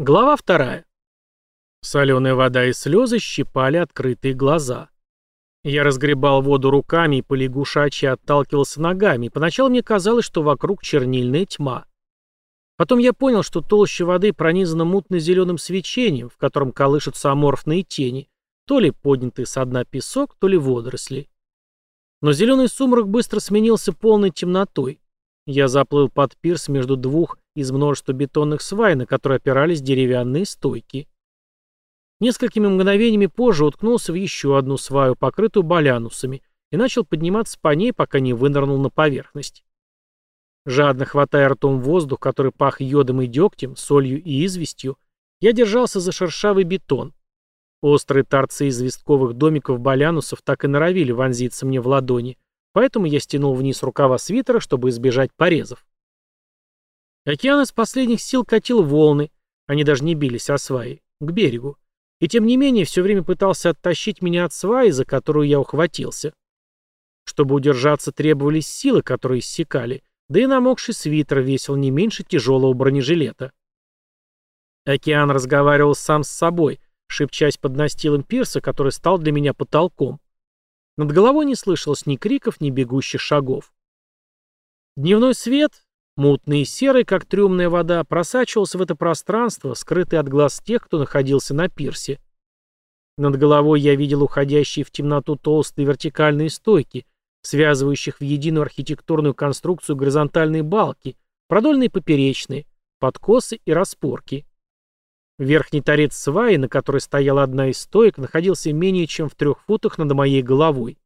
Глава вторая. Соленая вода и слезы щипали открытые глаза. Я разгребал воду руками и полягушачьи отталкивался ногами, и поначалу мне казалось, что вокруг чернильная тьма. Потом я понял, что толща воды пронизана мутно-зеленым свечением, в котором колышутся аморфные тени, то ли поднятый со дна песок, то ли водоросли. Но зеленый сумрак быстро сменился полной темнотой. Я заплыл под пирс между двух из множества бетонных свай, на которые опирались деревянные стойки. Несколькими мгновениями позже уткнулся в еще одну сваю, покрытую балянусами, и начал подниматься по ней, пока не вынырнул на поверхность. Жадно хватая ртом воздух, который пах йодом и дегтем, солью и известью, я держался за шершавый бетон. Острые торцы известковых домиков балянусов так и норовили вонзиться мне в ладони, поэтому я стянул вниз рукава свитера, чтобы избежать порезов. Океан из последних сил катил волны, они даже не бились о сваи, к берегу. И тем не менее все время пытался оттащить меня от сваи, за которую я ухватился. Чтобы удержаться, требовались силы, которые иссякали, да и намокший свитер весил не меньше тяжелого бронежилета. Океан разговаривал сам с собой, шепчась под настилом пирса, который стал для меня потолком. Над головой не слышалось ни криков, ни бегущих шагов. Дневной свет, Мутный и серый, как трюмная вода, просачивался в это пространство, скрытый от глаз тех, кто находился на пирсе. Над головой я видел уходящие в темноту толстые вертикальные стойки, связывающих в единую архитектурную конструкцию горизонтальные балки, продольные поперечные, подкосы и распорки. Верхний торец сваи, на которой стояла одна из стоек, находился менее чем в трех футах над моей головой.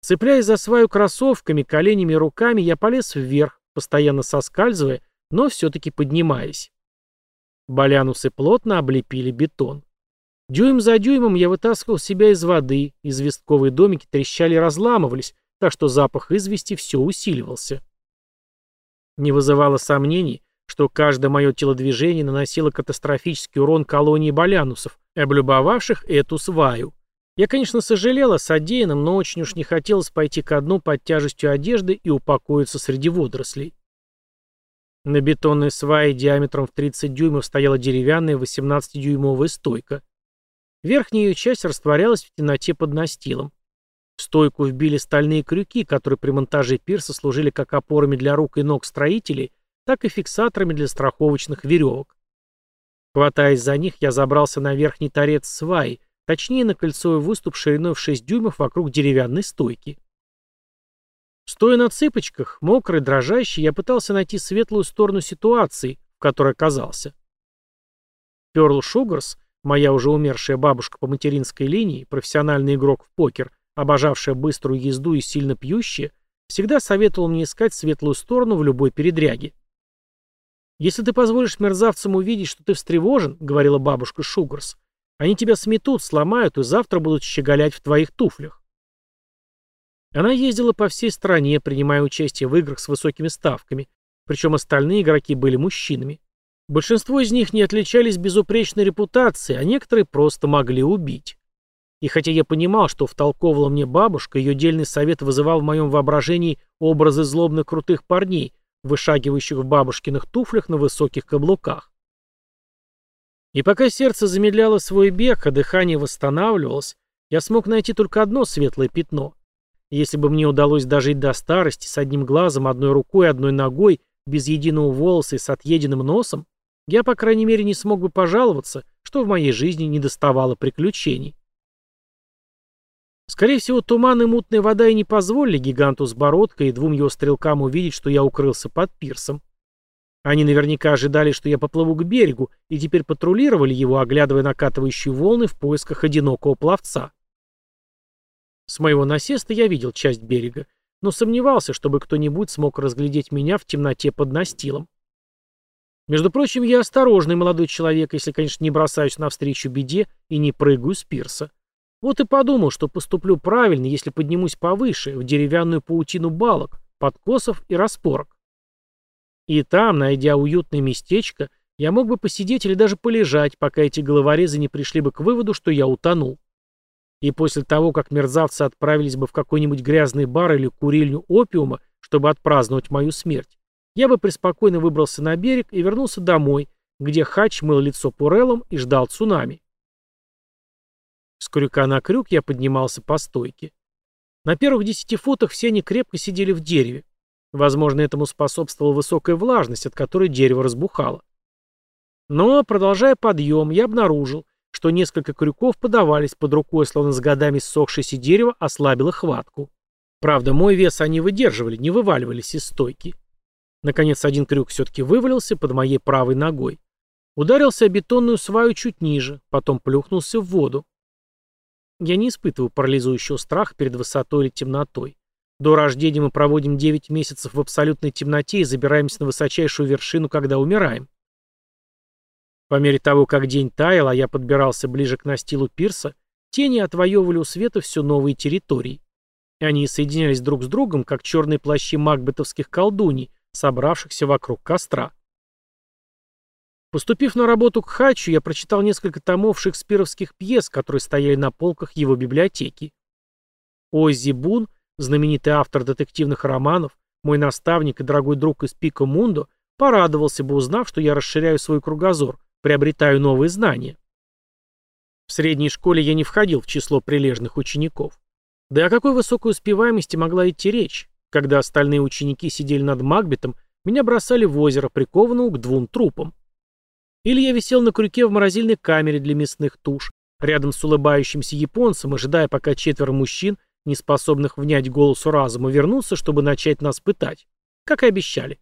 Цепляясь за сваю кроссовками, коленями и руками, я полез вверх, постоянно соскальзывая, но все-таки поднимаясь. Балянусы плотно облепили бетон. Дюйм за дюймом я вытаскивал себя из воды, известковые домики трещали и разламывались, так что запах извести все усиливался. Не вызывало сомнений, что каждое мое телодвижение наносило катастрофический урон колонии балянусов, облюбовавших эту сваю. Я, конечно, сожалел о содеянном, но очень уж не хотелось пойти ко дну под тяжестью одежды и упокоиться среди водорослей. На бетонной свае диаметром в 30 дюймов стояла деревянная 18-дюймовая стойка. Верхняя ее часть растворялась в темноте под настилом. В стойку вбили стальные крюки, которые при монтаже пирса служили как опорами для рук и ног строителей, так и фиксаторами для страховочных веревок. Хватаясь за них, я забрался на верхний торец сваи, Точнее, на кольцевой выступ шириной в 6 дюймов вокруг деревянной стойки. Стоя на цыпочках, мокрый, дрожащий, я пытался найти светлую сторону ситуации, в которой оказался. Перл Шугарс, моя уже умершая бабушка по материнской линии, профессиональный игрок в покер, обожавшая быструю езду и сильно пьющая, всегда советовал мне искать светлую сторону в любой передряге. «Если ты позволишь мерзавцам увидеть, что ты встревожен», — говорила бабушка Шугарс, они тебя сметут, сломают и завтра будут щеголять в твоих туфлях. Она ездила по всей стране, принимая участие в играх с высокими ставками, причем остальные игроки были мужчинами. Большинство из них не отличались безупречной репутацией, а некоторые просто могли убить. И хотя я понимал, что втолковывала мне бабушка, ее дельный совет вызывал в моем воображении образы злобных крутых парней, вышагивающих в бабушкиных туфлях на высоких каблуках. И пока сердце замедляло свой бег, а дыхание восстанавливалось, я смог найти только одно светлое пятно. Если бы мне удалось дожить до старости с одним глазом, одной рукой, одной ногой, без единого волоса и с отъеденным носом, я, по крайней мере, не смог бы пожаловаться, что в моей жизни не доставало приключений. Скорее всего, туман и мутная вода и не позволили гиганту с бородкой и двум его стрелкам увидеть, что я укрылся под пирсом. Они наверняка ожидали, что я поплыву к берегу, и теперь патрулировали его, оглядывая накатывающие волны в поисках одинокого пловца. С моего насеста я видел часть берега, но сомневался, чтобы кто-нибудь смог разглядеть меня в темноте под настилом. Между прочим, я осторожный молодой человек, если, конечно, не бросаюсь навстречу беде и не прыгаю с пирса. Вот и подумал, что поступлю правильно, если поднимусь повыше, в деревянную паутину балок, подкосов и распорок. И там, найдя уютное местечко, я мог бы посидеть или даже полежать, пока эти головорезы не пришли бы к выводу, что я утонул. И после того, как мерзавцы отправились бы в какой-нибудь грязный бар или курильню опиума, чтобы отпраздновать мою смерть, я бы преспокойно выбрался на берег и вернулся домой, где Хач мыл лицо пурелом и ждал цунами. С крюка на крюк я поднимался по стойке. На первых десяти футах все они крепко сидели в дереве. Возможно, этому способствовала высокая влажность, от которой дерево разбухало. Но, продолжая подъем, я обнаружил, что несколько крюков подавались под рукой, словно с годами ссохшееся дерево ослабило хватку. Правда, мой вес они выдерживали, не вываливались из стойки. Наконец, один крюк все-таки вывалился под моей правой ногой. Ударился о бетонную сваю чуть ниже, потом плюхнулся в воду. Я не испытываю парализующего страха перед высотой или темнотой. До рождения мы проводим 9 месяцев в абсолютной темноте и забираемся на высочайшую вершину, когда умираем. По мере того, как день таял, а я подбирался ближе к настилу пирса, тени отвоевывали у света все новые территории. Они соединялись друг с другом, как черные плащи макбетовских колдуний, собравшихся вокруг костра. Поступив на работу к Хачу, я прочитал несколько томов шекспировских пьес, которые стояли на полках его библиотеки. Оззи Бун, знаменитый автор детективных романов, мой наставник и дорогой друг из Пика Мундо, порадовался бы, узнав, что я расширяю свой кругозор, приобретаю новые знания. В средней школе я не входил в число прилежных учеников. Да о какой высокой успеваемости могла идти речь? Когда остальные ученики сидели над Макбетом, меня бросали в озеро, прикованного к двум трупам. Или я висел на крюке в морозильной камере для мясных туш, рядом с улыбающимся японцем, ожидая, пока четверо мужчин, не способных внять голосу разума, вернутся, чтобы начать нас пытать. Как и обещали.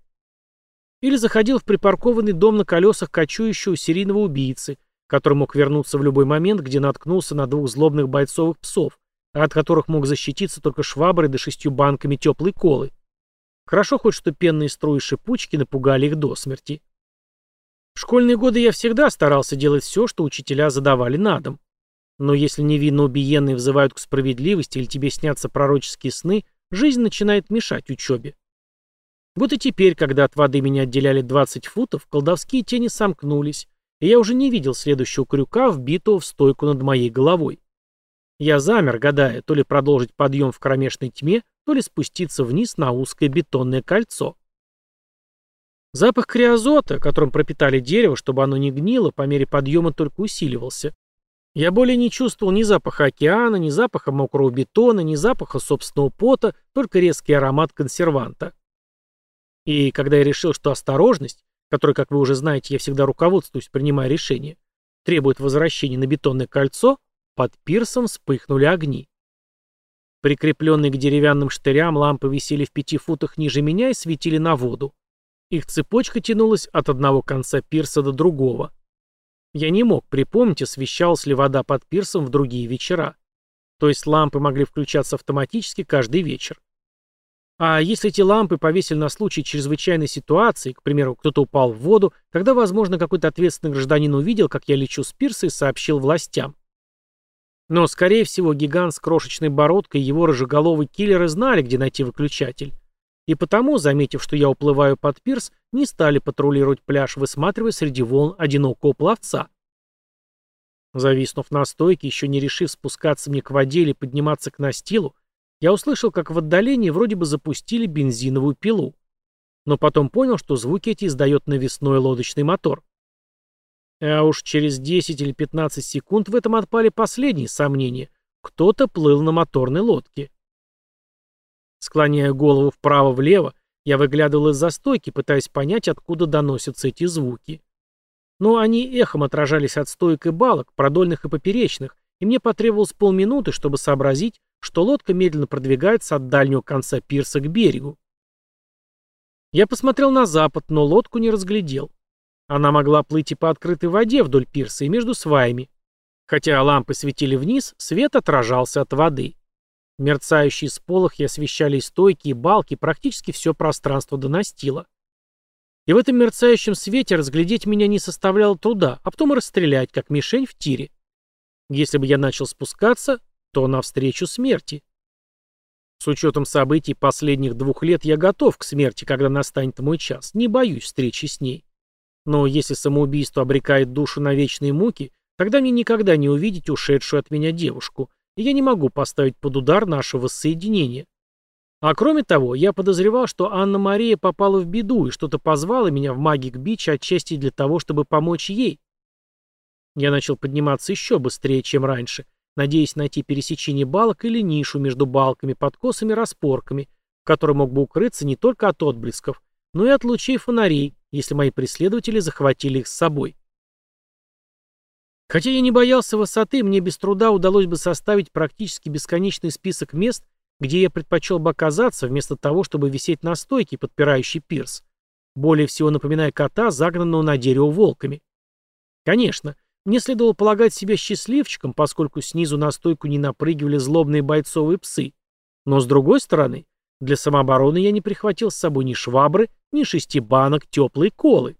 Или заходил в припаркованный дом на колесах кочующего серийного убийцы, который мог вернуться в любой момент, где наткнулся на двух злобных бойцовых псов, от которых мог защититься только шваброй да шестью банками теплой колы. Хорошо хоть, что пенные струи шипучки напугали их до смерти. В школьные годы я всегда старался делать все, что учителя задавали на дом. Но если невинно убиенные взывают к справедливости или тебе снятся пророческие сны, жизнь начинает мешать учебе. Вот и теперь, когда от воды меня отделяли 20 футов, колдовские тени сомкнулись, и я уже не видел следующего крюка, вбитого в стойку над моей головой. Я замер, гадая, то ли продолжить подъем в кромешной тьме, то ли спуститься вниз на узкое бетонное кольцо. Запах криозота, которым пропитали дерево, чтобы оно не гнило, по мере подъема только усиливался. Я более не чувствовал ни запаха океана, ни запаха мокрого бетона, ни запаха собственного пота, только резкий аромат консерванта. И когда я решил, что осторожность, которой, как вы уже знаете, я всегда руководствуюсь, принимая решение, требует возвращения на бетонное кольцо, под пирсом вспыхнули огни. Прикрепленные к деревянным штырям лампы висели в пяти футах ниже меня и светили на воду. Их цепочка тянулась от одного конца пирса до другого. Я не мог припомнить, освещалась ли вода под пирсом в другие вечера. То есть лампы могли включаться автоматически каждый вечер. А если эти лампы повесили на случай чрезвычайной ситуации, к примеру, кто-то упал в воду, тогда, возможно, какой-то ответственный гражданин увидел, как я лечу с пирса и сообщил властям. Но, скорее всего, гигант с крошечной бородкой и его рыжеголовый киллеры знали, где найти выключатель. И потому, заметив, что я уплываю под пирс, не стали патрулировать пляж, высматривая среди волн одинокого пловца. Зависнув на стойке, еще не решив спускаться мне к воде или подниматься к настилу, я услышал, как в отдалении вроде бы запустили бензиновую пилу. Но потом понял, что звуки эти издает навесной лодочный мотор. А уж через 10 или 15 секунд в этом отпали последние сомнения. Кто-то плыл на моторной лодке. Склоняя голову вправо-влево, я выглядывал из-за стойки, пытаясь понять, откуда доносятся эти звуки. Но они эхом отражались от стоек и балок, продольных и поперечных, и мне потребовалось полминуты, чтобы сообразить, что лодка медленно продвигается от дальнего конца пирса к берегу. Я посмотрел на запад, но лодку не разглядел. Она могла плыть и по открытой воде вдоль пирса и между сваями. Хотя лампы светили вниз, свет отражался от воды. Мерцающие сполохи освещали стойки и балки практически все пространство до настила. И в этом мерцающем свете разглядеть меня не составляло труда, а потом расстрелять, как мишень в тире. Если бы я начал спускаться, то навстречу смерти. С учетом событий последних двух лет я готов к смерти, когда настанет мой час, не боюсь встречи с ней. Но если самоубийство обрекает душу на вечные муки, тогда мне никогда не увидеть ушедшую от меня девушку, и я не могу поставить под удар нашего воссоединения. А кроме того, я подозревал, что Анна-Мария попала в беду и что-то позвала меня в Магик Бич отчасти для того, чтобы помочь ей. Я начал подниматься еще быстрее, чем раньше, надеясь найти пересечение балок или нишу между балками, подкосами распорками, в которой мог бы укрыться не только от отблесков, но и от лучей фонарей, если мои преследователи захватили их с собой. Хотя я не боялся высоты, мне без труда удалось бы составить практически бесконечный список мест, где я предпочел бы оказаться, вместо того, чтобы висеть на стойке, подпирающей пирс, более всего напоминая кота, загнанного на дерево волками. Конечно, мне следовало полагать себя счастливчиком, поскольку снизу на стойку не напрыгивали злобные бойцовые псы. Но с другой стороны, для самообороны я не прихватил с собой ни швабры, ни шести банок теплой колы.